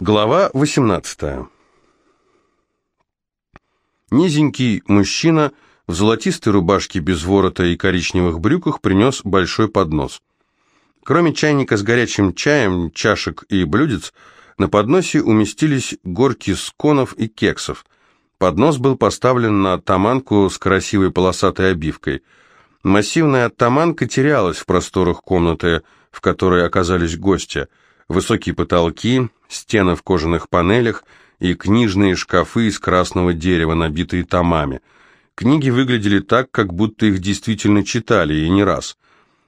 Глава 18. Низенький мужчина в золотистой рубашке без ворота и коричневых брюках принес большой поднос. Кроме чайника с горячим чаем, чашек и блюдец, на подносе уместились горки сконов и кексов. Поднос был поставлен на оттаманку с красивой полосатой обивкой. Массивная оттаманка терялась в просторах комнаты, в которой оказались гости – высокие потолки, стены в кожаных панелях и книжные шкафы из красного дерева, набитые томами. Книги выглядели так, как будто их действительно читали, и не раз.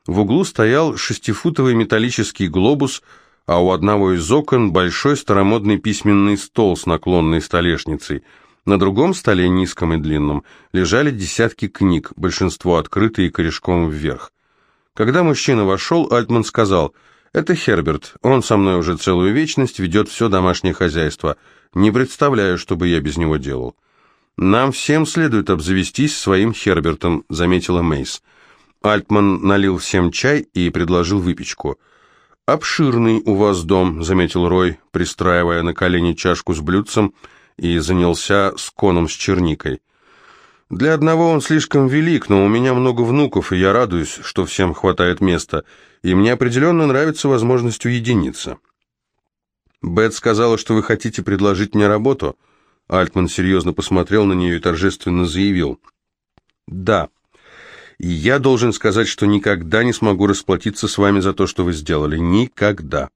В углу стоял шестифутовый металлический глобус, а у одного из окон большой старомодный письменный стол с наклонной столешницей. На другом столе, низком и длинном, лежали десятки книг, большинство открытые корешком вверх. Когда мужчина вошел, Альтман сказал – «Это Херберт. Он со мной уже целую вечность ведет все домашнее хозяйство. Не представляю, что бы я без него делал». «Нам всем следует обзавестись своим Хербертом», — заметила Мейс. Альтман налил всем чай и предложил выпечку. «Обширный у вас дом», — заметил Рой, пристраивая на колени чашку с блюдцем и занялся сконом с черникой. Для одного он слишком велик, но у меня много внуков, и я радуюсь, что всем хватает места, и мне определенно нравится возможность уединиться. Бет сказала, что вы хотите предложить мне работу. Альтман серьезно посмотрел на нее и торжественно заявил. Да. И я должен сказать, что никогда не смогу расплатиться с вами за то, что вы сделали. Никогда.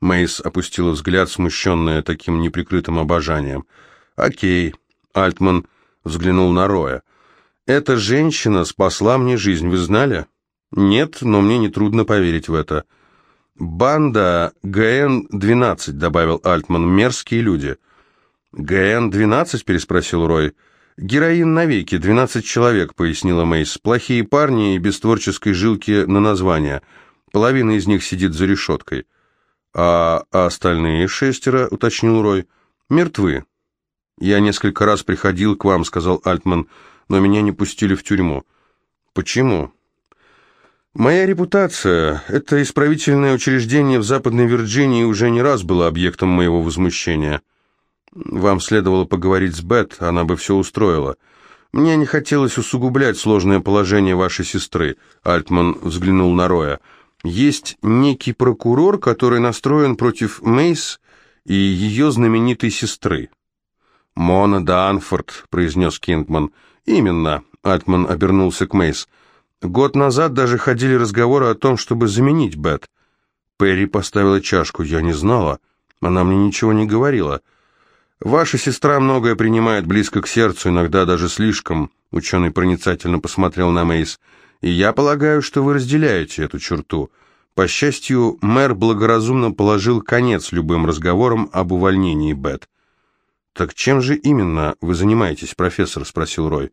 Мейс опустила взгляд, смущенная таким неприкрытым обожанием. Окей. Альтман взглянул на Роя. «Эта женщина спасла мне жизнь, вы знали?» «Нет, но мне нетрудно поверить в это». «Банда ГН-12», — добавил Альтман, — «мерзкие люди». «ГН-12?» — переспросил Рой. «Героин навеки, 12 человек», — пояснила Мейс. «Плохие парни и без творческой жилки на название. Половина из них сидит за решеткой». «А, а остальные шестеро?» — уточнил Рой. «Мертвы. «Я несколько раз приходил к вам», — сказал Альтман, — «но меня не пустили в тюрьму». «Почему?» «Моя репутация, это исправительное учреждение в Западной Вирджинии уже не раз было объектом моего возмущения. Вам следовало поговорить с Бет, она бы все устроила. Мне не хотелось усугублять сложное положение вашей сестры», — Альтман взглянул на Роя. «Есть некий прокурор, который настроен против Мейс и ее знаменитой сестры». «Мона Данфорд», — произнес Кингман. «Именно», — Альтман обернулся к Мейс. «Год назад даже ходили разговоры о том, чтобы заменить Бет». Перри поставила чашку. «Я не знала. Она мне ничего не говорила». «Ваша сестра многое принимает близко к сердцу, иногда даже слишком», — ученый проницательно посмотрел на Мейс. «И я полагаю, что вы разделяете эту черту». По счастью, мэр благоразумно положил конец любым разговорам об увольнении Бет. «Так чем же именно вы занимаетесь, профессор?» – спросил Рой.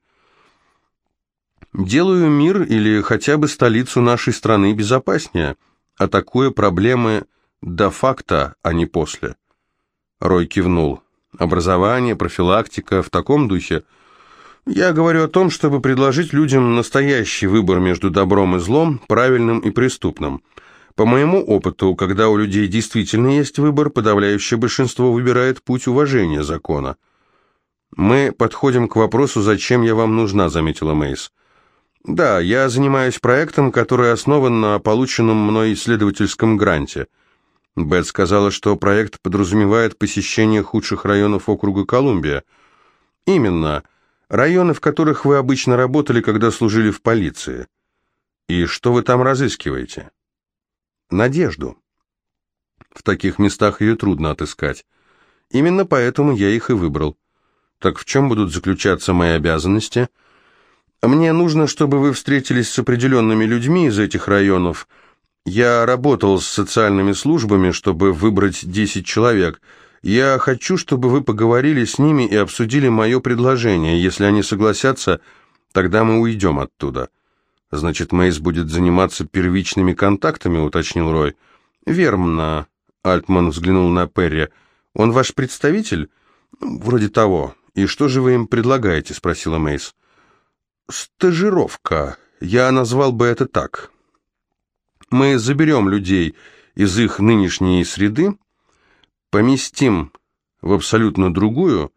«Делаю мир или хотя бы столицу нашей страны безопаснее, атакуя проблемы до факта, а не после». Рой кивнул. «Образование, профилактика, в таком духе...» Я говорю о том, чтобы предложить людям настоящий выбор между добром и злом, правильным и преступным – по моему опыту, когда у людей действительно есть выбор, подавляющее большинство выбирает путь уважения закона. «Мы подходим к вопросу, зачем я вам нужна», — заметила Мейс. «Да, я занимаюсь проектом, который основан на полученном мной исследовательском гранте». Бет сказала, что проект подразумевает посещение худших районов округа Колумбия. «Именно. Районы, в которых вы обычно работали, когда служили в полиции. И что вы там разыскиваете?» Надежду. В таких местах ее трудно отыскать. Именно поэтому я их и выбрал. Так в чем будут заключаться мои обязанности? Мне нужно, чтобы вы встретились с определенными людьми из этих районов. Я работал с социальными службами, чтобы выбрать 10 человек. Я хочу, чтобы вы поговорили с ними и обсудили мое предложение. Если они согласятся, тогда мы уйдем оттуда. «Значит, Мейс будет заниматься первичными контактами», — уточнил Рой. «Верно», — Альтман взглянул на Перри. «Он ваш представитель?» «Вроде того. И что же вы им предлагаете?» — спросила Мейс. «Стажировка. Я назвал бы это так. Мы заберем людей из их нынешней среды, поместим в абсолютно другую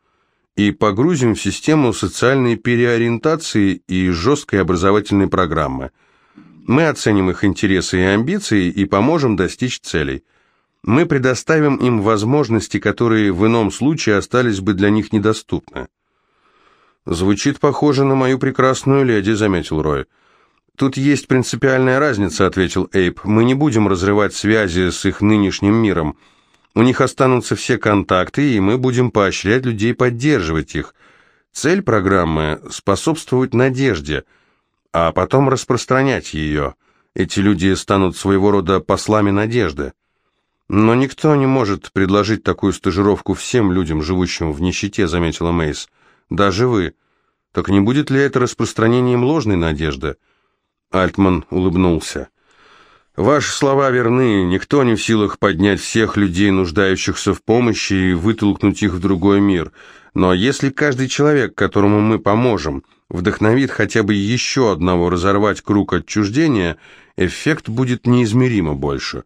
и погрузим в систему социальной переориентации и жесткой образовательной программы. Мы оценим их интересы и амбиции и поможем достичь целей. Мы предоставим им возможности, которые в ином случае остались бы для них недоступны. «Звучит похоже на мою прекрасную леди», — заметил Рой. «Тут есть принципиальная разница», — ответил Эйп. «Мы не будем разрывать связи с их нынешним миром. У них останутся все контакты, и мы будем поощрять людей поддерживать их. Цель программы — способствовать надежде, а потом распространять ее. Эти люди станут своего рода послами надежды. Но никто не может предложить такую стажировку всем людям, живущим в нищете, заметила Мейс. Даже вы. Так не будет ли это распространением ложной надежды? Альтман улыбнулся. Ваши слова верны, никто не в силах поднять всех людей, нуждающихся в помощи, и вытолкнуть их в другой мир. Но если каждый человек, которому мы поможем, вдохновит хотя бы еще одного разорвать круг отчуждения, эффект будет неизмеримо больше.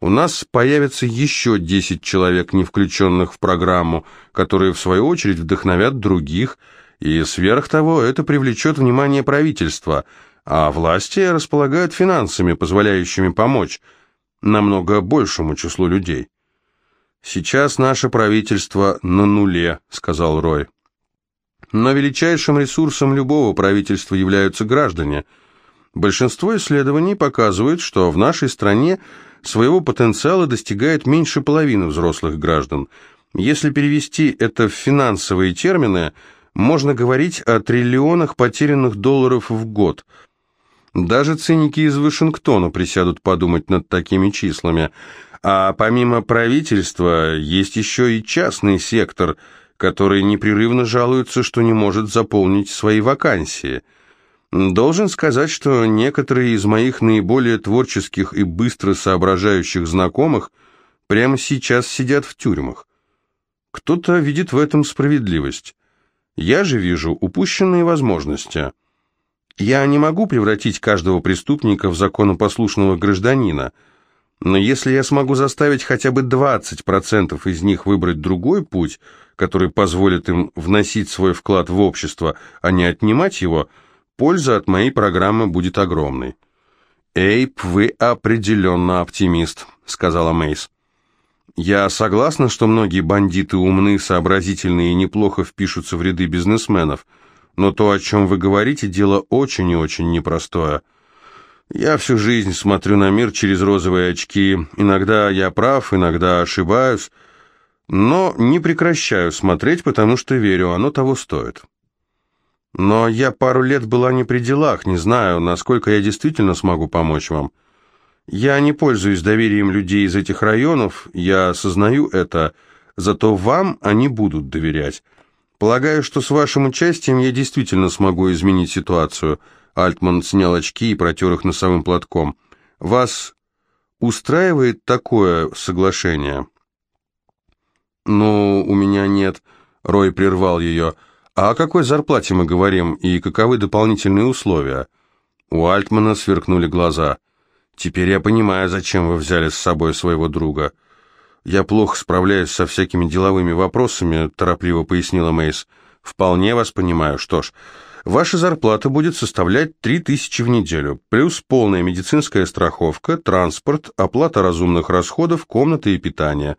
У нас появится еще 10 человек, не включенных в программу, которые в свою очередь вдохновят других, и сверх того это привлечет внимание правительства – а власти располагают финансами, позволяющими помочь намного большему числу людей. «Сейчас наше правительство на нуле», — сказал Рой. «Но величайшим ресурсом любого правительства являются граждане. Большинство исследований показывает, что в нашей стране своего потенциала достигает меньше половины взрослых граждан. Если перевести это в финансовые термины, можно говорить о триллионах потерянных долларов в год — даже циники из Вашингтона присядут подумать над такими числами. А помимо правительства есть еще и частный сектор, который непрерывно жалуется, что не может заполнить свои вакансии. Должен сказать, что некоторые из моих наиболее творческих и быстро соображающих знакомых прямо сейчас сидят в тюрьмах. Кто-то видит в этом справедливость. Я же вижу упущенные возможности – я не могу превратить каждого преступника в законопослушного гражданина, но если я смогу заставить хотя бы 20% из них выбрать другой путь, который позволит им вносить свой вклад в общество, а не отнимать его, польза от моей программы будет огромной. «Эйп, вы определенно оптимист», — сказала Мейс. «Я согласна, что многие бандиты умны, сообразительные и неплохо впишутся в ряды бизнесменов», — но то, о чем вы говорите, дело очень и очень непростое. Я всю жизнь смотрю на мир через розовые очки. Иногда я прав, иногда ошибаюсь, но не прекращаю смотреть, потому что верю, оно того стоит. Но я пару лет была не при делах, не знаю, насколько я действительно смогу помочь вам. Я не пользуюсь доверием людей из этих районов, я осознаю это, зато вам они будут доверять. Полагаю, что с вашим участием я действительно смогу изменить ситуацию. Альтман снял очки и протер их носовым платком. Вас устраивает такое соглашение? Ну, у меня нет. Рой прервал ее. А о какой зарплате мы говорим и каковы дополнительные условия? У Альтмана сверкнули глаза. Теперь я понимаю, зачем вы взяли с собой своего друга. «Я плохо справляюсь со всякими деловыми вопросами», — торопливо пояснила Мейс. «Вполне вас понимаю. Что ж, ваша зарплата будет составлять 3000 в неделю, плюс полная медицинская страховка, транспорт, оплата разумных расходов, комнаты и питание.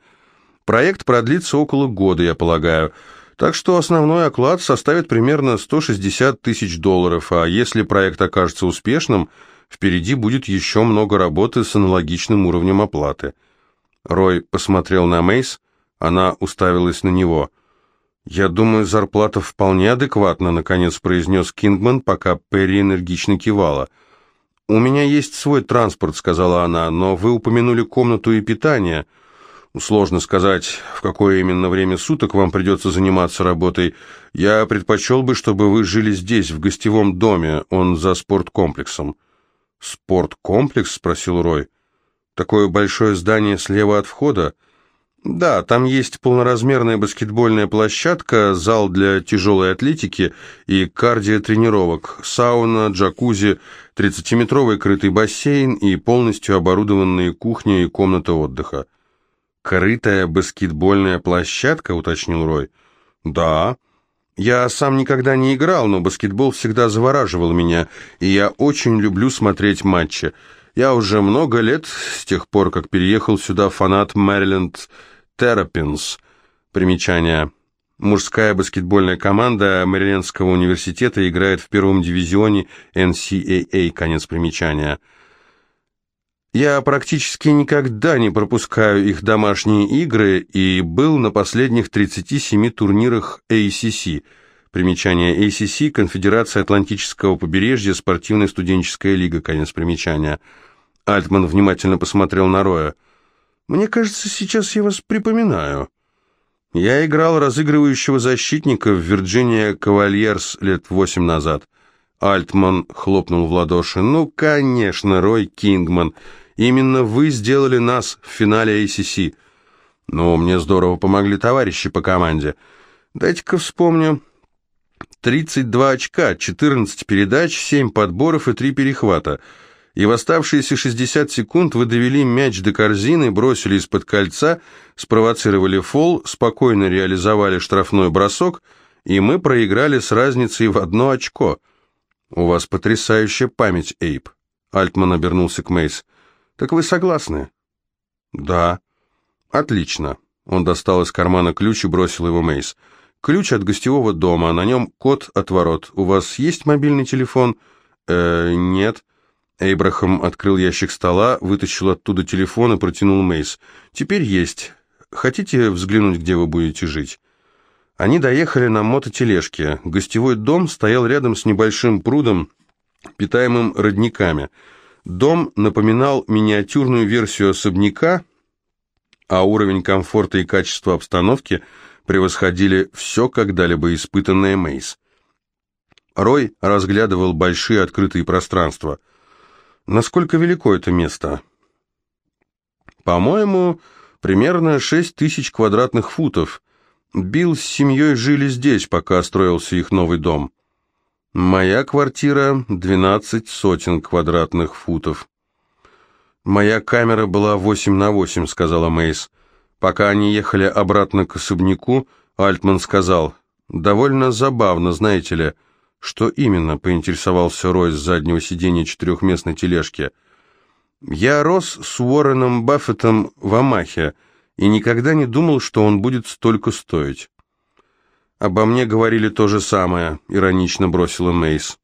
Проект продлится около года, я полагаю». Так что основной оклад составит примерно 160 тысяч долларов, а если проект окажется успешным, впереди будет еще много работы с аналогичным уровнем оплаты. Рой посмотрел на Мейс, она уставилась на него. «Я думаю, зарплата вполне адекватна», — наконец произнес Кингман, пока Перри энергично кивала. «У меня есть свой транспорт», — сказала она, — «но вы упомянули комнату и питание. Сложно сказать, в какое именно время суток вам придется заниматься работой. Я предпочел бы, чтобы вы жили здесь, в гостевом доме, он за спорткомплексом». «Спорткомплекс?» — спросил Рой. Такое большое здание слева от входа? Да, там есть полноразмерная баскетбольная площадка, зал для тяжелой атлетики и кардиотренировок, сауна, джакузи, 30-метровый крытый бассейн и полностью оборудованные кухня и комната отдыха. «Крытая баскетбольная площадка», — уточнил Рой. «Да. Я сам никогда не играл, но баскетбол всегда завораживал меня, и я очень люблю смотреть матчи. Я уже много лет, с тех пор, как переехал сюда, фанат Мэриленд Террапинс. Примечание. Мужская баскетбольная команда Мэрилендского университета играет в первом дивизионе NCAA. Конец примечания. Я практически никогда не пропускаю их домашние игры и был на последних 37 турнирах ACC. Примечание ACC – Конфедерация Атлантического побережья, спортивная студенческая лига. Конец примечания. Альтман внимательно посмотрел на Роя. «Мне кажется, сейчас я вас припоминаю. Я играл разыгрывающего защитника в Вирджиния Кавальерс лет восемь назад». Альтман хлопнул в ладоши. «Ну, конечно, Рой Кингман». Именно вы сделали нас в финале ACC. Ну, мне здорово помогли товарищи по команде. Дайте-ка вспомню. 32 очка, 14 передач, 7 подборов и 3 перехвата. И в оставшиеся 60 секунд вы довели мяч до корзины, бросили из-под кольца, спровоцировали фол, спокойно реализовали штрафной бросок, и мы проиграли с разницей в одно очко. У вас потрясающая память, Эйп. Альтман обернулся к Мейс. «Так вы согласны?» «Да». «Отлично». Он достал из кармана ключ и бросил его Мейс. «Ключ от гостевого дома, на нем код от ворот. У вас есть мобильный телефон?» «Э, нет». Эйбрахам открыл ящик стола, вытащил оттуда телефон и протянул Мейс. «Теперь есть. Хотите взглянуть, где вы будете жить?» Они доехали на мототележке. Гостевой дом стоял рядом с небольшим прудом, питаемым родниками – Дом напоминал миниатюрную версию особняка, а уровень комфорта и качества обстановки превосходили все когда-либо испытанное Мейс. Рой разглядывал большие открытые пространства. Насколько велико это место? По-моему, примерно шесть тысяч квадратных футов. Билл с семьей жили здесь, пока строился их новый дом. Моя квартира — двенадцать сотен квадратных футов. Моя камера была восемь на восемь, сказала Мейс. Пока они ехали обратно к особняку, Альтман сказал, «Довольно забавно, знаете ли». «Что именно?» — поинтересовался Рой с заднего сиденья четырехместной тележки. «Я рос с Уорреном Баффетом в Амахе и никогда не думал, что он будет столько стоить». «Обо мне говорили то же самое», — иронично бросила Мейс.